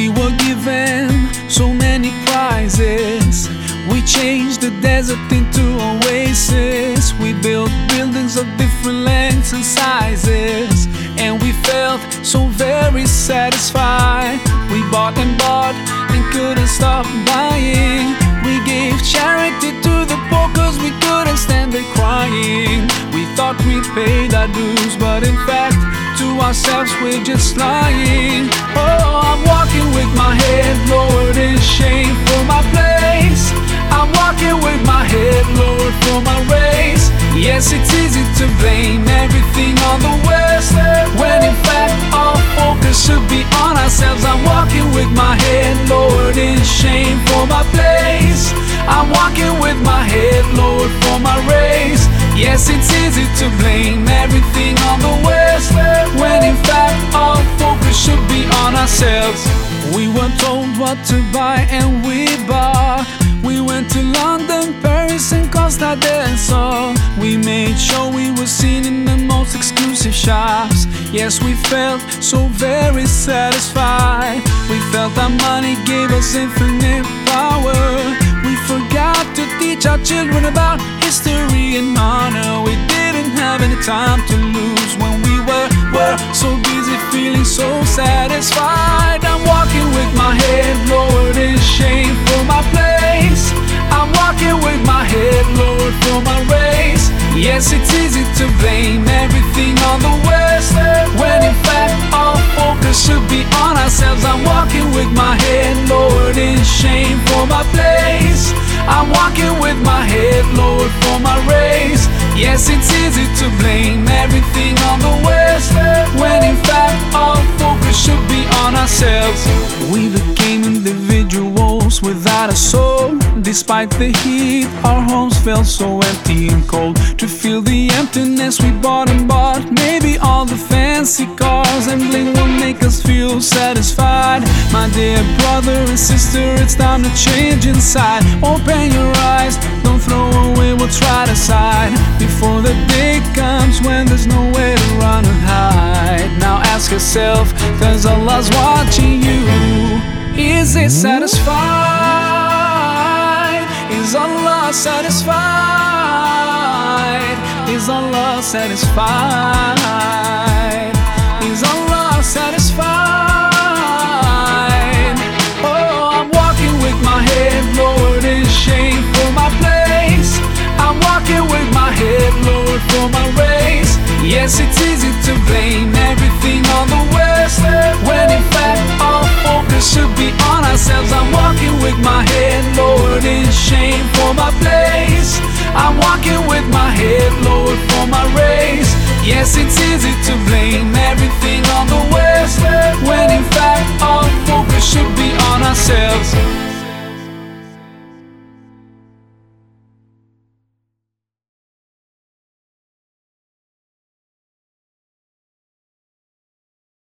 We were given so many prizes. We changed the desert into oasis. We built buildings of different lengths and sizes. And we felt so very satisfied. We bought and bought and couldn't stop buying. We gave charity to the poor cause we couldn't stand the crying. We thought we paid our dues, but in fact, to ourselves we're just lying. Oh, with my head lowered in shame for my place. I'm walking with my head lowered for my race. Yes, it's easy to blame everything on the West, when in fact all focus should be on ourselves. I'm walking with my head lowered in shame for my place. I'm walking with my head lowered for my race. Yes, it's easy to blame everything on the West, when in fact all focus should be on ourselves. We were told what to buy and we bought. We went to London, Paris, and Costa del Sol. We made sure we were seen in the most exclusive shops. Yes, we felt so very satisfied. We felt our money gave us infinite power. We forgot to teach our children about history and honor. We didn't have any time to lose when we were, were so busy feeling so satisfied. Walking with my head lowered for my race. Yes, it's easy to blame everything on the West, when in fact all focus should be on ourselves. I'm walking with my head lowered in shame for my place. I'm walking with my head lowered for my race. Yes, it's easy to blame everything on the West, when in fact all focus should be on ourselves. We became individuals without a soul. Despite the heat, our homes felt so empty and cold. To feel the emptiness we bought and bought, maybe all the fancy cars and bling will make us feel satisfied. My dear brother and sister, it's time to change inside. Open your eyes, don't throw away what's right aside. Before the day comes when there's nowhere to run and hide. Now ask yourself, cause Allah's watching you. Is it satisfied? Satisfied? Is Allah satisfied? Is Allah satisfied? Oh, I'm walking with my head lowered in shame for my place. I'm walking with my head lowered for my race. Yes, it's with my head lowered for my race. Yes, it's easy to blame everything on the West, when